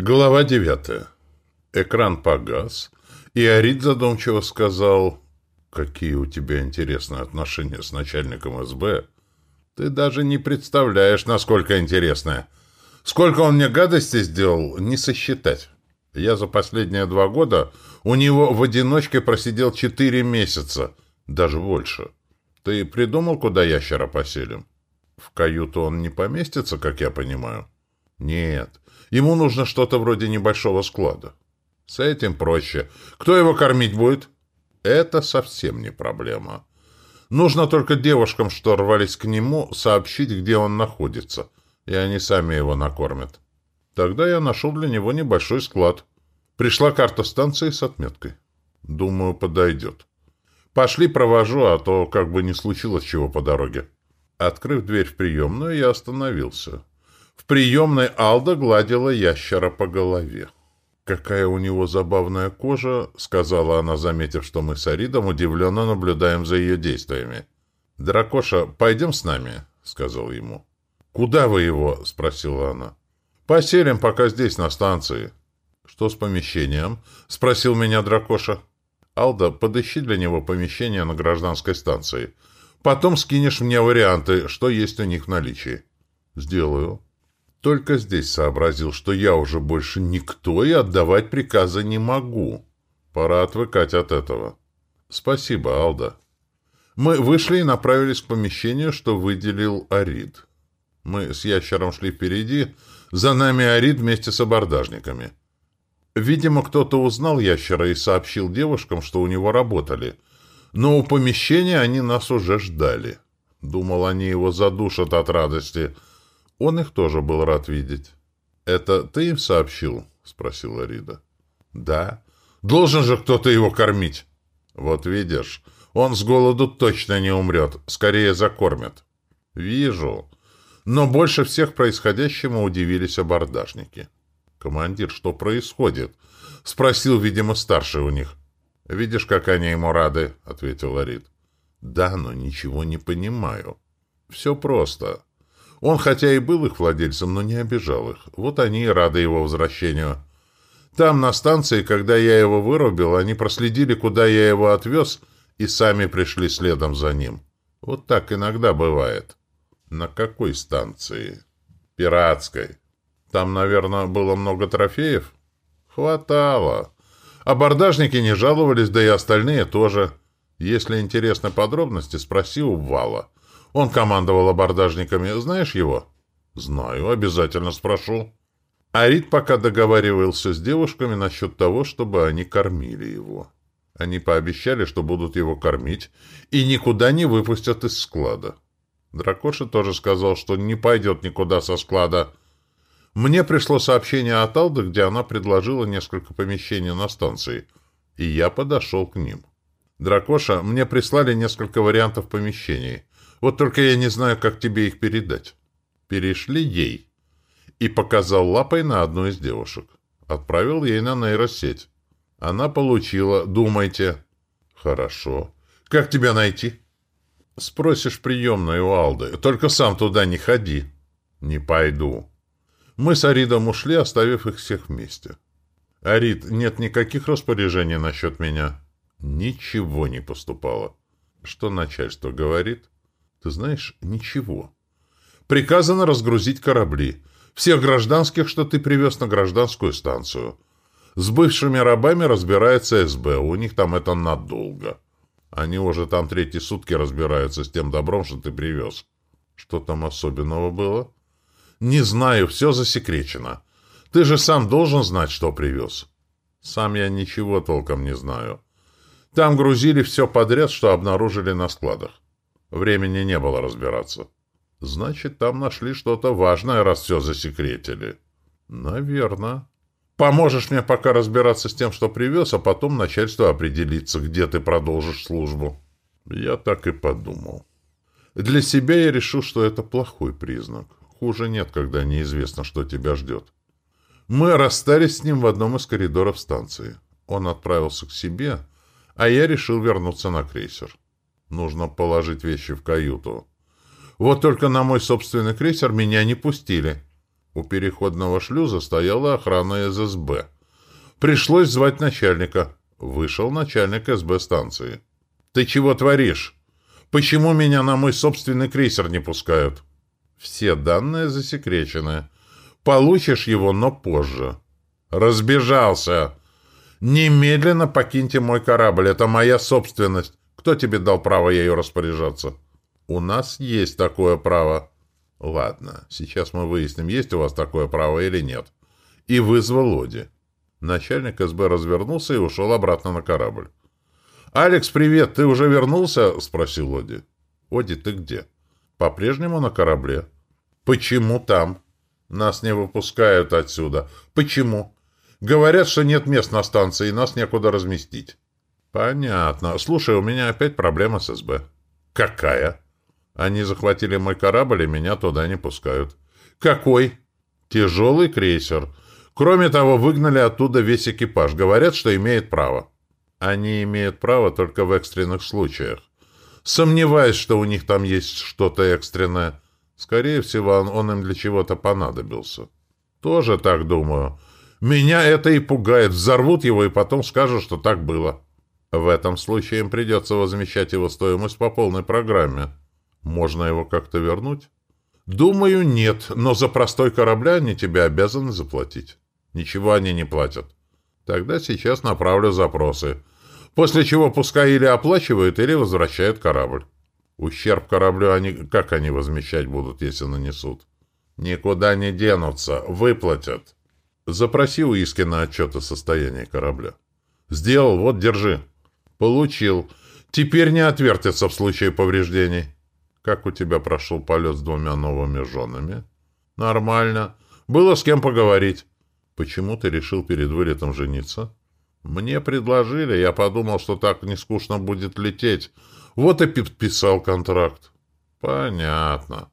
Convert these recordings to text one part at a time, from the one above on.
Глава девятая. Экран погас, и Арид задумчиво сказал, «Какие у тебя интересные отношения с начальником СБ. Ты даже не представляешь, насколько интересные. Сколько он мне гадости сделал, не сосчитать. Я за последние два года у него в одиночке просидел четыре месяца, даже больше. Ты придумал, куда ящера поселим? В каюту он не поместится, как я понимаю?» «Нет». Ему нужно что-то вроде небольшого склада. С этим проще. Кто его кормить будет? Это совсем не проблема. Нужно только девушкам, что рвались к нему, сообщить, где он находится, и они сами его накормят. Тогда я нашел для него небольшой склад. Пришла карта станции с отметкой. Думаю, подойдет. Пошли провожу, а то как бы не случилось чего по дороге. Открыв дверь в приемную, я остановился. В приемной Алда гладила ящера по голове. «Какая у него забавная кожа», — сказала она, заметив, что мы с Аридом удивленно наблюдаем за ее действиями. «Дракоша, пойдем с нами», — сказал ему. «Куда вы его?» — спросила она. «Поселим пока здесь, на станции». «Что с помещением?» — спросил меня Дракоша. «Алда, подыщи для него помещение на гражданской станции. Потом скинешь мне варианты, что есть у них в наличии». «Сделаю». Только здесь сообразил, что я уже больше никто и отдавать приказы не могу. Пора отвыкать от этого. Спасибо, Алда. Мы вышли и направились к помещению, что выделил Арид. Мы с ящером шли впереди, за нами Арид вместе с абордажниками. Видимо, кто-то узнал ящера и сообщил девушкам, что у него работали. Но у помещения они нас уже ждали. Думал, они его задушат от радости — он их тоже был рад видеть. «Это ты им сообщил?» — спросила Рида. «Да. Должен же кто-то его кормить». «Вот видишь, он с голоду точно не умрет, скорее закормят». «Вижу». Но больше всех происходящему удивились абордажники. «Командир, что происходит?» — спросил, видимо, старший у них. «Видишь, как они ему рады?» — ответил Рид. «Да, но ничего не понимаю. Все просто. Он хотя и был их владельцем, но не обижал их. Вот они и рады его возвращению. Там, на станции, когда я его вырубил, они проследили, куда я его отвез, и сами пришли следом за ним. Вот так иногда бывает. На какой станции? Пиратской. Там, наверное, было много трофеев? Хватало. Абордажники не жаловались, да и остальные тоже. Если интересны подробности, спроси у Вала. Он командовал абордажниками. Знаешь его? Знаю, обязательно спрошу. Арит пока договаривался с девушками насчет того, чтобы они кормили его. Они пообещали, что будут его кормить и никуда не выпустят из склада. Дракоша тоже сказал, что не пойдет никуда со склада. Мне пришло сообщение от Алды, где она предложила несколько помещений на станции, и я подошел к ним. Дракоша, мне прислали несколько вариантов помещений. Вот только я не знаю, как тебе их передать. Перешли ей. И показал лапой на одну из девушек. Отправил ей на нейросеть. Она получила. Думайте. Хорошо. Как тебя найти? Спросишь приемную у Алды. Только сам туда не ходи. Не пойду. Мы с Аридом ушли, оставив их всех вместе. Арид, нет никаких распоряжений насчет меня? Ничего не поступало. Что начальство говорит? Ты знаешь, ничего. Приказано разгрузить корабли. Всех гражданских, что ты привез на гражданскую станцию. С бывшими рабами разбирается СБ. У них там это надолго. Они уже там третьи сутки разбираются с тем добром, что ты привез. Что там особенного было? Не знаю, все засекречено. Ты же сам должен знать, что привез. Сам я ничего толком не знаю. Там грузили все подряд, что обнаружили на складах. Времени не было разбираться. Значит, там нашли что-то важное, раз все засекретили. Наверно. Поможешь мне пока разбираться с тем, что привез, а потом начальство определится, где ты продолжишь службу. Я так и подумал. Для себя я решил, что это плохой признак. Хуже нет, когда неизвестно, что тебя ждет. Мы расстались с ним в одном из коридоров станции. Он отправился к себе, а я решил вернуться на крейсер. Нужно положить вещи в каюту. Вот только на мой собственный крейсер меня не пустили. У переходного шлюза стояла охрана ССБ. Пришлось звать начальника. Вышел начальник СБ станции. «Ты чего творишь? Почему меня на мой собственный крейсер не пускают?» «Все данные засекречены. Получишь его, но позже». «Разбежался!» «Немедленно покиньте мой корабль. Это моя собственность. Кто тебе дал право ею распоряжаться?» «У нас есть такое право». «Ладно, сейчас мы выясним, есть у вас такое право или нет». И вызвал Оди. Начальник СБ развернулся и ушел обратно на корабль. «Алекс, привет! Ты уже вернулся?» — спросил Оди. «Оди, ты где?» «По-прежнему на корабле». «Почему там?» «Нас не выпускают отсюда». «Почему?» «Говорят, что нет мест на станции, и нас некуда разместить». «Понятно. Слушай, у меня опять проблема с СБ». «Какая?» «Они захватили мой корабль, и меня туда не пускают». «Какой?» «Тяжелый крейсер. Кроме того, выгнали оттуда весь экипаж. Говорят, что имеет право». «Они имеют право только в экстренных случаях. Сомневаюсь, что у них там есть что-то экстренное. Скорее всего, он, он им для чего-то понадобился». «Тоже так думаю. Меня это и пугает. Взорвут его и потом скажут, что так было». В этом случае им придется возмещать его стоимость по полной программе. Можно его как-то вернуть? Думаю, нет, но за простой корабля они тебе обязаны заплатить. Ничего они не платят. Тогда сейчас направлю запросы. После чего пускай или оплачивают, или возвращают корабль. Ущерб кораблю они как они возмещать будут, если нанесут? Никуда не денутся, выплатят. Запроси у Искина отчет о состоянии корабля. Сделал, вот, держи. Получил. Теперь не отвертится в случае повреждений. Как у тебя прошел полет с двумя новыми женами? Нормально. Было с кем поговорить. Почему ты решил перед вылетом жениться? Мне предложили, я подумал, что так не скучно будет лететь. Вот и подписал контракт. Понятно.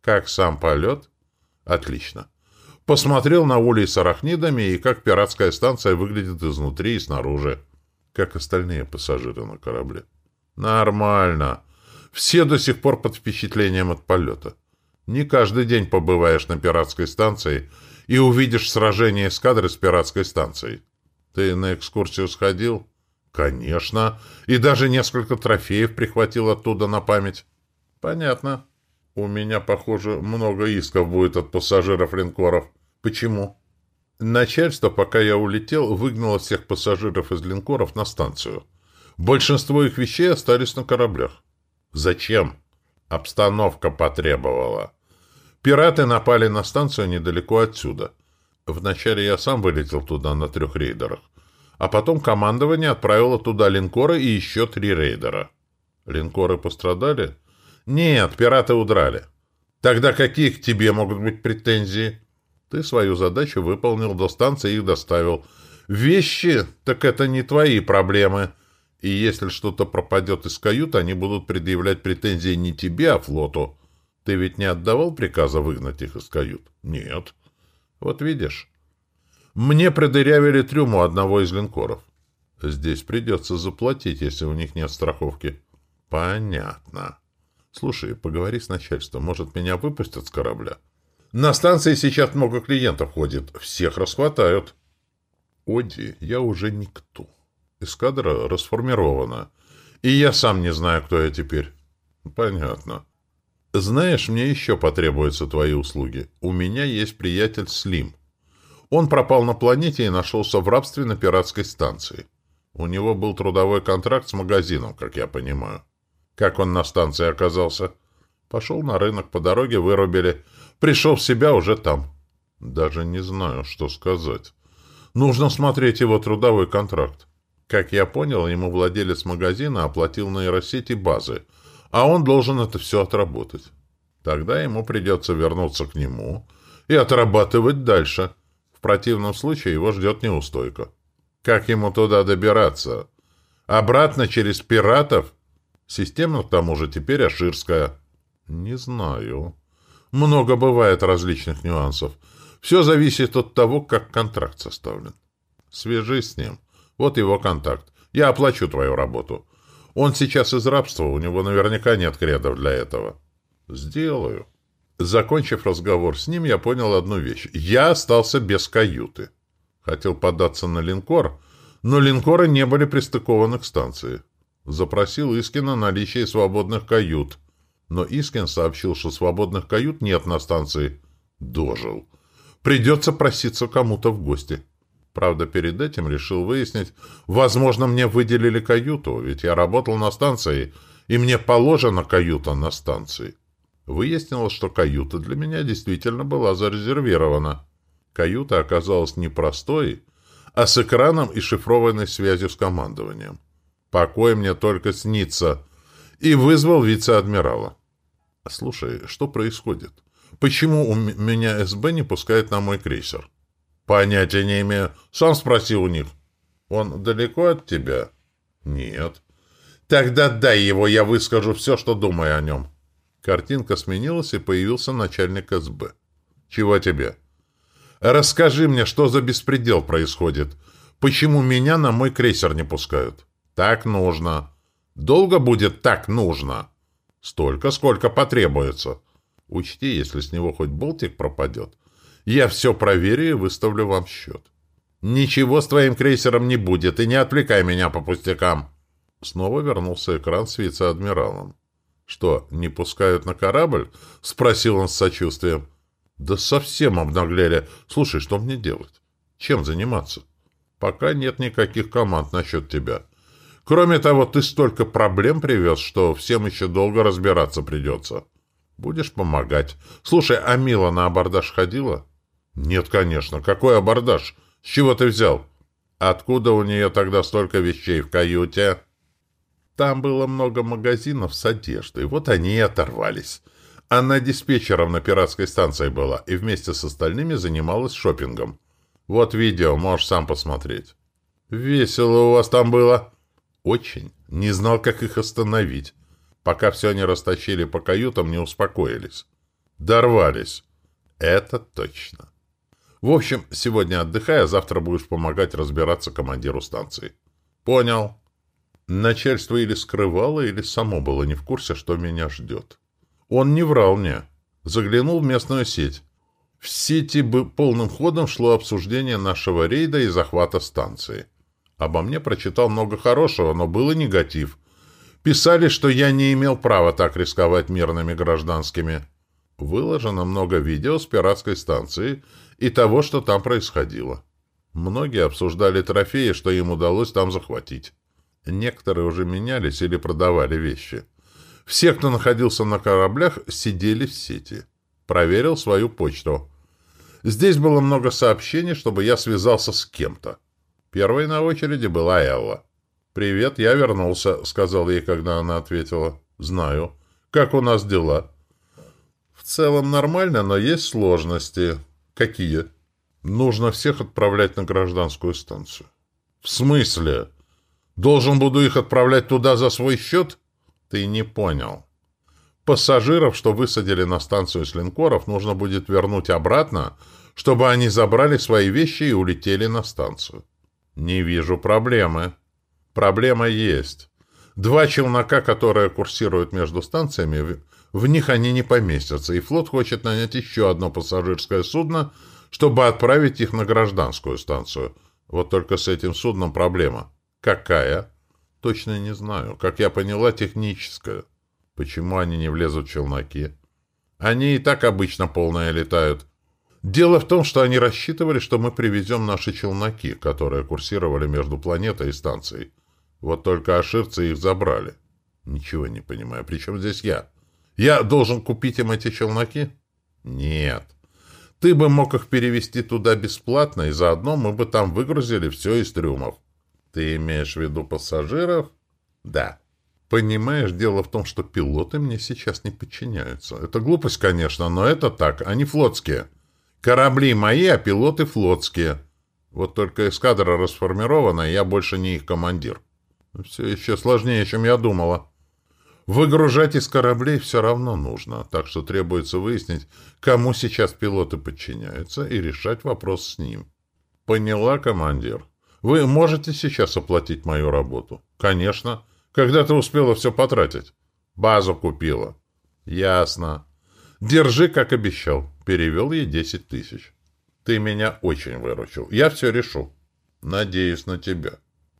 Как сам полет? Отлично. Посмотрел на улей с арахнидами и как пиратская станция выглядит изнутри и снаружи как остальные пассажиры на корабле. Нормально. Все до сих пор под впечатлением от полета. Не каждый день побываешь на пиратской станции и увидишь сражение эскадры с пиратской станцией. Ты на экскурсию сходил? Конечно. И даже несколько трофеев прихватил оттуда на память. Понятно. У меня, похоже, много исков будет от пассажиров линкоров. Почему? Начальство, пока я улетел, выгнало всех пассажиров из линкоров на станцию. Большинство их вещей остались на кораблях. Зачем? Обстановка потребовала. Пираты напали на станцию недалеко отсюда. Вначале я сам вылетел туда на трех рейдерах, а потом командование отправило туда линкоры и еще три рейдера. Линкоры пострадали? Нет, пираты удрали. Тогда какие к тебе могут быть претензии? Ты свою задачу выполнил, до станции их доставил. Вещи, так это не твои проблемы. И если что-то пропадет из кают, они будут предъявлять претензии не тебе, а флоту. Ты ведь не отдавал приказа выгнать их из кают? Нет. Вот видишь. Мне продырявили трюму одного из линкоров. Здесь придется заплатить, если у них нет страховки. Понятно. Слушай, поговори с начальством. Может, меня выпустят с корабля? На станции сейчас много клиентов ходит. Всех расхватают. Оди, я уже никто. Эскадра расформирована. И я сам не знаю, кто я теперь. Понятно. Знаешь, мне еще потребуются твои услуги. У меня есть приятель Слим. Он пропал на планете и нашелся в рабстве на пиратской станции. У него был трудовой контракт с магазином, как я понимаю. Как он на станции оказался? Пошел на рынок, по дороге вырубили. Пришел в себя уже там. Даже не знаю, что сказать. Нужно смотреть его трудовой контракт. Как я понял, ему владелец магазина оплатил нейросети базы, а он должен это все отработать. Тогда ему придется вернуться к нему и отрабатывать дальше. В противном случае его ждет неустойка. Как ему туда добираться? Обратно через пиратов? Система, к тому же, теперь аширская. Не знаю. Много бывает различных нюансов. Все зависит от того, как контракт составлен. Свяжись с ним. Вот его контакт. Я оплачу твою работу. Он сейчас из рабства, у него наверняка нет кредов для этого. Сделаю. Закончив разговор с ним, я понял одну вещь. Я остался без каюты. Хотел податься на линкор, но линкоры не были пристыкованы к станции. Запросил Искина наличие свободных кают. Но Искин сообщил, что свободных кают нет на станции. Дожил. Придется проситься кому-то в гости. Правда, перед этим решил выяснить, возможно, мне выделили каюту, ведь я работал на станции, и мне положена каюта на станции. Выяснилось, что каюта для меня действительно была зарезервирована. Каюта оказалась не простой, а с экраном и шифрованной связью с командованием. Покой мне только снится. И вызвал вице-адмирала. Слушай, что происходит? Почему у меня СБ не пускает на мой крейсер? Понятия не имею. Сам спроси у них. Он далеко от тебя? Нет. Тогда дай его, я выскажу все, что думаю о нем. Картинка сменилась, и появился начальник СБ. «Чего тебе?» «Расскажи мне, что за беспредел происходит? Почему меня на мой крейсер не пускают?» «Так нужно». «Долго будет так нужно?» «Столько, сколько потребуется». «Учти, если с него хоть болтик пропадет, я все проверю и выставлю вам счет». «Ничего с твоим крейсером не будет, и не отвлекай меня по пустякам». Снова вернулся экран с вице-адмиралом. «Что, не пускают на корабль?» — спросил он с сочувствием. «Да совсем обнаглели. Слушай, что мне делать? Чем заниматься? Пока нет никаких команд насчет тебя. Кроме того, ты столько проблем привез, что всем еще долго разбираться придется. Будешь помогать. Слушай, а Мила на абордаж ходила?» «Нет, конечно. Какой абордаж? С чего ты взял?» «Откуда у нее тогда столько вещей в каюте?» Там было много магазинов с одеждой, вот они и оторвались. Она диспетчером на пиратской станции была и вместе с остальными занималась шопингом. Вот видео, можешь сам посмотреть. Весело у вас там было. Очень. Не знал, как их остановить. Пока все не растащили по каютам, не успокоились. Дорвались. Это точно. В общем, сегодня отдыхай, а завтра будешь помогать разбираться командиру станции. Понял. Начальство или скрывало, или само было не в курсе, что меня ждет. Он не врал мне. Заглянул в местную сеть. В сети бы полным ходом шло обсуждение нашего рейда и захвата станции. Обо мне прочитал много хорошего, но был и негатив. Писали, что я не имел права так рисковать мирными гражданскими. Выложено много видео с пиратской станции и того, что там происходило. Многие обсуждали трофеи, что им удалось там захватить. Некоторые уже менялись или продавали вещи. Все, кто находился на кораблях, сидели в сети. Проверил свою почту. Здесь было много сообщений, чтобы я связался с кем-то. Первой на очереди была Элла. «Привет, я вернулся», — сказал ей, когда она ответила. «Знаю. Как у нас дела?» «В целом нормально, но есть сложности». «Какие?» «Нужно всех отправлять на гражданскую станцию». «В смысле?» Должен буду их отправлять туда за свой счет? Ты не понял. Пассажиров, что высадили на станцию с линкоров, нужно будет вернуть обратно, чтобы они забрали свои вещи и улетели на станцию. Не вижу проблемы. Проблема есть. Два челнока, которые курсируют между станциями, в них они не поместятся, и флот хочет нанять еще одно пассажирское судно, чтобы отправить их на гражданскую станцию. Вот только с этим судном проблема. Какая? Точно не знаю. Как я поняла, техническая. Почему они не влезут в челноки? Они и так обычно полные летают. Дело в том, что они рассчитывали, что мы привезем наши челноки, которые курсировали между планетой и станцией. Вот только аширцы их забрали. Ничего не понимаю. Причем здесь я? Я должен купить им эти челноки? Нет. Ты бы мог их перевести туда бесплатно, и заодно мы бы там выгрузили все из трюмов. Ты имеешь в виду пассажиров? Да. Понимаешь, дело в том, что пилоты мне сейчас не подчиняются. Это глупость, конечно, но это так, они флотские. Корабли мои, а пилоты флотские. Вот только эскадра расформирована, и я больше не их командир. Все еще сложнее, чем я думала. Выгружать из кораблей все равно нужно, так что требуется выяснить, кому сейчас пилоты подчиняются, и решать вопрос с ним. Поняла, командир? Вы можете сейчас оплатить мою работу? Конечно. Когда ты успела все потратить? Базу купила. Ясно. Держи, как обещал. Перевел ей десять тысяч. Ты меня очень выручил. Я все решу. Надеюсь на тебя.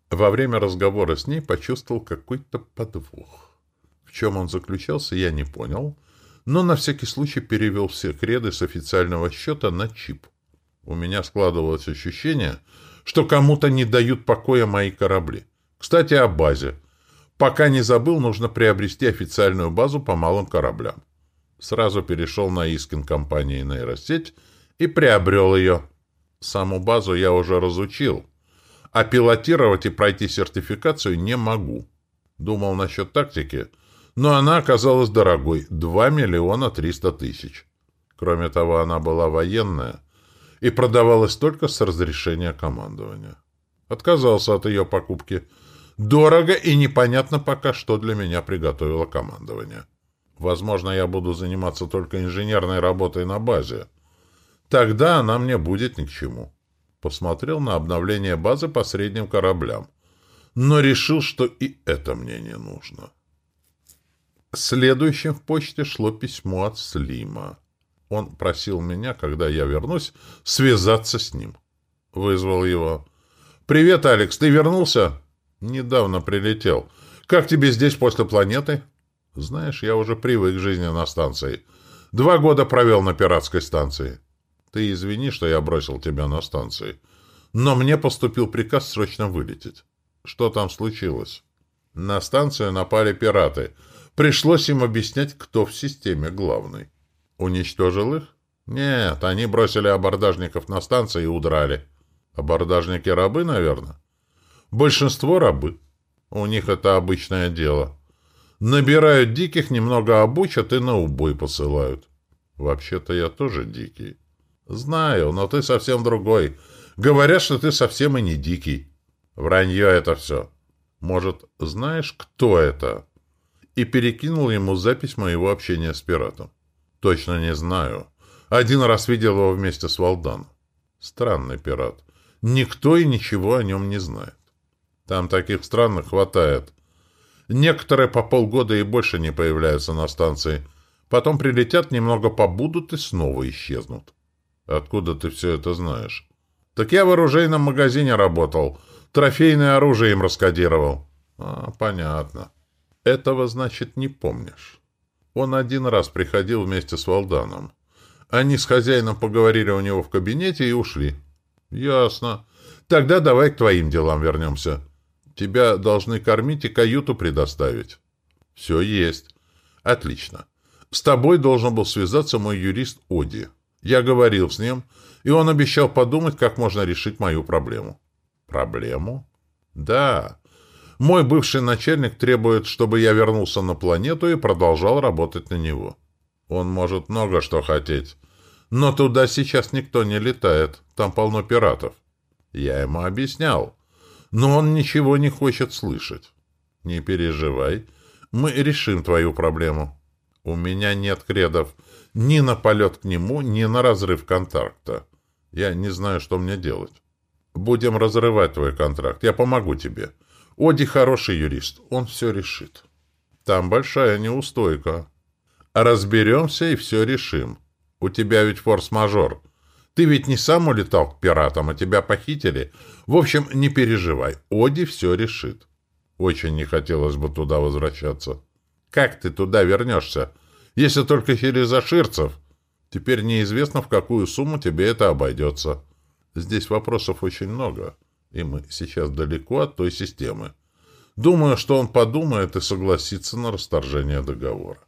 Во время разговора с ней почувствовал какой-то подвох. В чем он заключался, я не понял, но на всякий случай перевел все креды с официального счета на чип. У меня складывалось ощущение, что кому-то не дают покоя мои корабли. Кстати, о базе. Пока не забыл, нужно приобрести официальную базу по малым кораблям. Сразу перешел на Искин компании нейросеть и приобрел ее. Саму базу я уже разучил, а пилотировать и пройти сертификацию не могу. Думал насчет тактики, но она оказалась дорогой — 2 миллиона 300 тысяч. Кроме того, она была военная и продавалась только с разрешения командования. Отказался от ее покупки. Дорого и непонятно пока, что для меня приготовило командование. Возможно, я буду заниматься только инженерной работой на базе. Тогда она мне будет ни к чему. Посмотрел на обновление базы по средним кораблям, но решил, что и это мне не нужно. Следующим в почте шло письмо от Слима. Он просил меня, когда я вернусь, связаться с ним. Вызвал его. «Привет, Алекс, ты вернулся?» «Недавно прилетел. Как тебе здесь после планеты?» «Знаешь, я уже привык к жизни на станции. Два года провел на пиратской станции. Ты извини, что я бросил тебя на станции. Но мне поступил приказ срочно вылететь. Что там случилось?» «На станцию напали пираты». Пришлось им объяснять, кто в системе главный. Уничтожил их? Нет, они бросили абордажников на станции и удрали. Абордажники рабы, наверное? Большинство рабы. У них это обычное дело. Набирают диких, немного обучат и на убой посылают. Вообще-то я тоже дикий. Знаю, но ты совсем другой. Говорят, что ты совсем и не дикий. Вранье это все. Может, знаешь, кто это? и перекинул ему запись моего общения с пиратом. Точно не знаю. Один раз видел его вместе с Валдан. Странный пират. Никто и ничего о нем не знает. Там таких странных хватает. Некоторые по полгода и больше не появляются на станции. Потом прилетят, немного побудут и снова исчезнут. Откуда ты все это знаешь? Так я в оружейном магазине работал. Трофейное оружие им раскодировал. А, понятно. Этого, значит, не помнишь. Он один раз приходил вместе с Валданом. Они с хозяином поговорили у него в кабинете и ушли. Ясно. Тогда давай к твоим делам вернемся. Тебя должны кормить и каюту предоставить. Все есть. Отлично. С тобой должен был связаться мой юрист Оди. Я говорил с ним, и он обещал подумать, как можно решить мою проблему. Проблему? Да. Мой бывший начальник требует, чтобы я вернулся на планету и продолжал работать на него. Он может много что хотеть. Но туда сейчас никто не летает. Там полно пиратов. Я ему объяснял. Но он ничего не хочет слышать. Не переживай. Мы решим твою проблему. У меня нет кредов ни на полет к нему, ни на разрыв контракта. Я не знаю, что мне делать. Будем разрывать твой контракт. Я помогу тебе. Оди хороший юрист, он все решит. Там большая неустойка. Разберемся и все решим. У тебя ведь форс-мажор. Ты ведь не сам улетал к пиратам, а тебя похитили. В общем, не переживай, Оди все решит. Очень не хотелось бы туда возвращаться. Как ты туда вернешься? Если только через Аширцев. Теперь неизвестно, в какую сумму тебе это обойдется. Здесь вопросов очень много и мы сейчас далеко от той системы. Думаю, что он подумает и согласится на расторжение договора.